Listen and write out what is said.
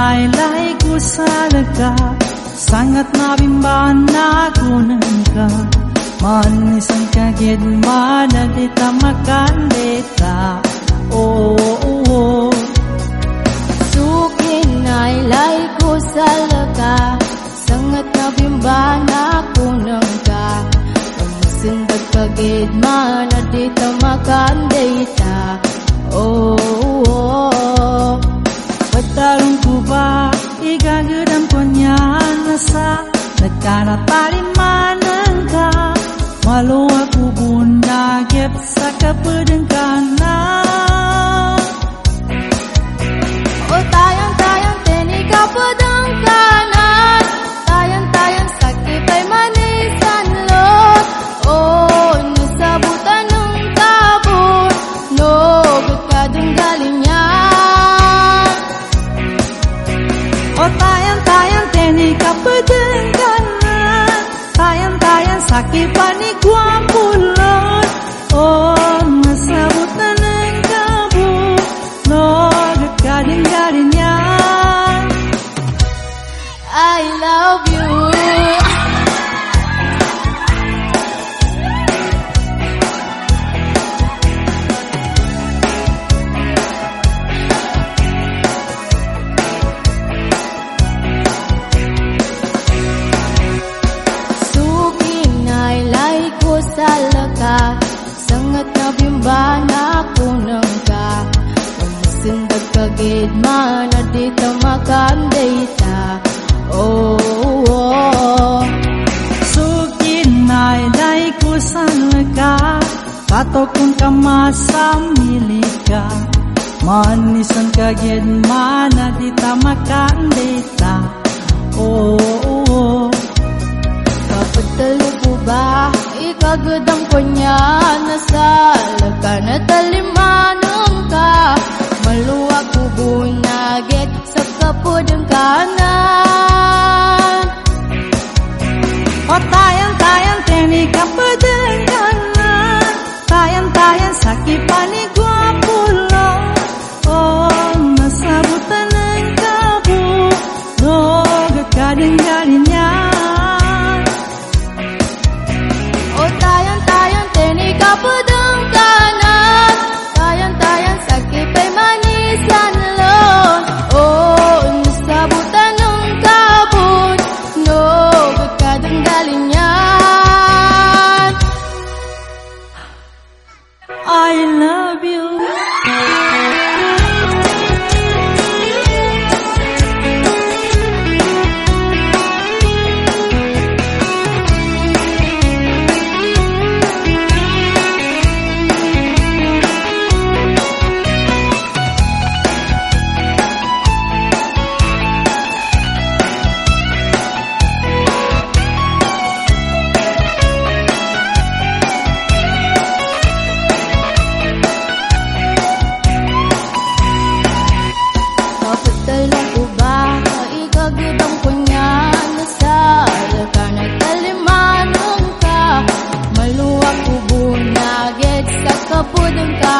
nailay ko sa laga Sangat nabimbaan na kunan ka. Man isang kagid maladita makandita Oo, oo, oo. Sukin nailay ko sa laga Sangat nabimbaan na kunan ka. Pamasindag kagid maladita makandita Oo, oo. Patarong ko ba igagudang ko niya nasa Nagkanatalimanan ka Maluwa ko bunagip sa kapadangkanan Paniguang bulot Oh nasabot na ng kabut No gading-gading niya I love you Kahit man at dito makamdata Oh, oh Sugin ay day kusan ka Patokong kamasa milika Manisan kagid man at dita makamdata Oh, oh, oh Kapag talo ba Ikagod ang kunya Nasa laka na talima bunagit sa kapudang kanan. O tayang-tayang teni kapudang kanan. Tayang-tayang sakit gua pulo Oh masabutan ng kabu Dogat oh, ka din Dala ko ba? Na ikagibang ko niya ka. Maluwag ko bunagit sa kabudang ka